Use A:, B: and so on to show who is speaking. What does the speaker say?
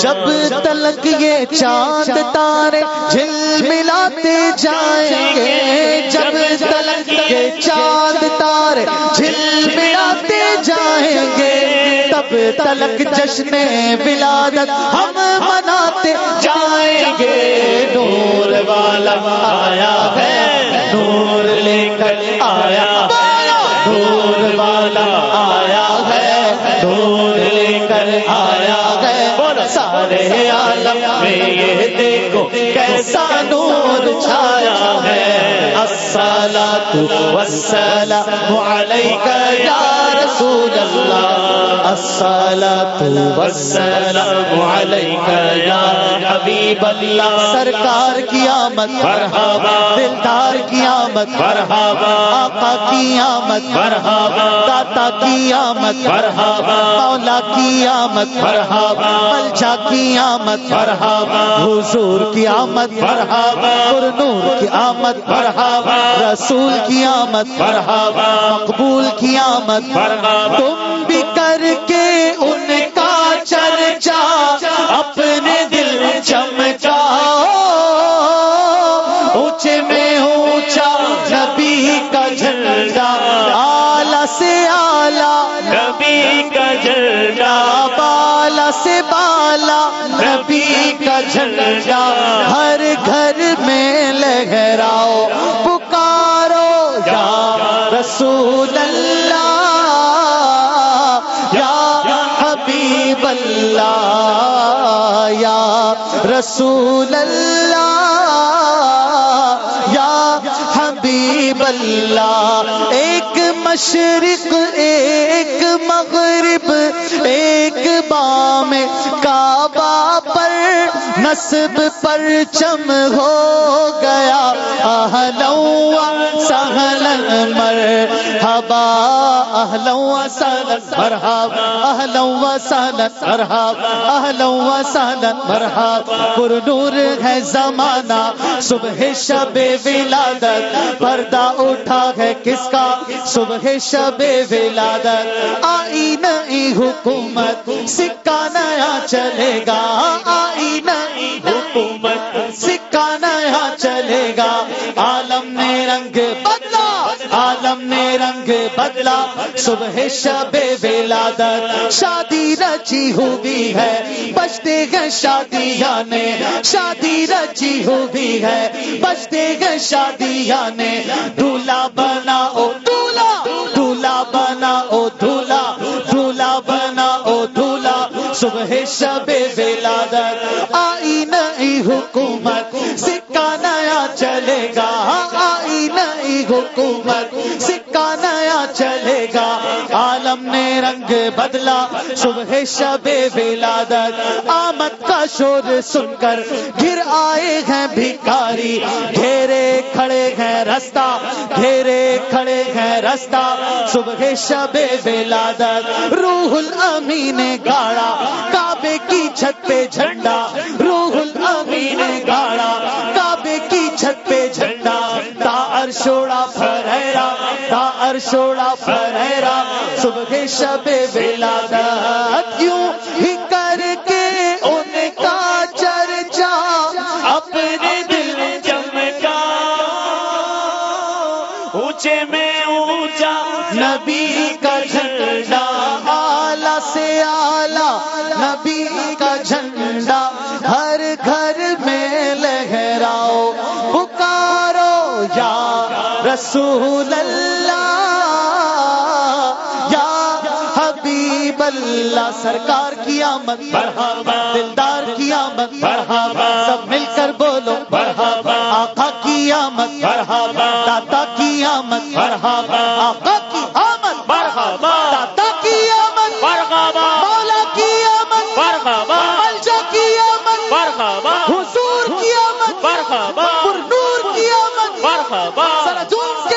A: جب تلک یہ چاند تارے جھل ملاتے جائیں گے، جب تلک یہ چاند تارے جھل ملاتے جائیں گے، تب تلک جشن ولادت ہم مناتے جائیں گے۔ نور والا آیا ہے، نور لے کر آیا نور والا آیا ہے، نور لے کر آیا ہے۔ سارے عالم میں یہ دیکھو کیسا نور چھایا ہے۔ السلام والسلام علیکہ یا رسول اللہ السلام والسلام علیک یا حبیب اللہ سرکار کی آمد
B: مرحبا
A: دلدار کی آمد
B: مرحبا
A: آقا کی آمد
B: مرحبا
A: داتا کی آمد
B: مرحبا
A: مولا کی آمد
B: مرحبا
A: ملچا کی آمد
B: مرحبا
A: حضور کی آمد
B: مرحبا
A: نور کی آمد
B: مرحبا
A: رسول کی آمد
B: مرحبا
A: مقبول کی آمد
B: مرحبا
A: تم بھی کر کے ان کا چرچا اپنے دل چمکا اونچے میں اونچا نبی کا جھنڈا، آلہ سے آلہ
B: نبی کا جھنڈا۔
A: بالا سے بالا نبی کا جھنڈا۔ ہر گھر میں لہراؤ، پکارو یا رسول اللہ۔ اللہ یا رسول اللہ، یا حبیب اللہ۔ ایک مشرق، ایک مغرب، ایک بام کعبہ پر نصب پر چم ہو گیا۔ اہلوا سہلن مرحبا اہلوا سہلن مرحبا اہلوا سہلن مرحبا اہلوا سہلن مرحبا۔ پر نور ہے زمانہ، صبح شب ولادت۔ پردہ اٹھا ہے کس کا؟ صبح شب ولادت۔ آئی نئی حکومت، سکہ نیا چلے گا۔ آئی نئی حکومت، سکہ بدلا صبح شب ولادت شادی رچی ہوئی ہے بچتے گئے شادیاں نے شادی رچی ہوئی ہے بچتے گئے شادیاں نے دولہا بنا او دولہا دولہا بنا او دولہا دولہا بنا او دولہا صبح شب ولادت آئی نئی حکومت سکہ نیا چلے گا آئی نئی حکومت سکہ نیا چلے گا۔ عالم نے رنگ بدلا، صبح شب ولادت۔ آمد کا شور سن کر گر آئے ہیں بھکاری۔ گھیرے کھڑے ہیں رستہ، گھیرے کھڑے ہیں رستہ۔ صبح شب ولادت، روح الامی نے گاڑا۔ کعبے کی چھت پہ جھنڈا، روح الامی نے گاڑا۔ ارشوڑا فرحرا تا ارشوڑا فرحرا صبح شب ولادت یوں ہی کر کے ان کا چرچا اپنے دل
B: چمکا؟ اونچے میں اونچا
A: نبی کا جھنڈا آلہ سے آلہ نبی کا جھنڈا۔ رسول اللہ یا حبیب اللہ سرکار کی آمد
B: مرحبا
A: دلدار کی آمد
B: مرحبا
A: سب مل کر بولو
B: مرحبا
A: آقا کی آمد
B: مرحبا
A: داتا کی آمد
B: مرحبا
A: آقا کی آمد
B: مرحبا
A: داتا کی آمد
B: مرحبا
A: مولا کی آمد
B: مرحبا
A: ملجا کی آمد
B: مرحبا
A: حضور کی آمد
B: مرحبا
A: پر نور کی آمد
B: مرحبا
A: سر جھوم کے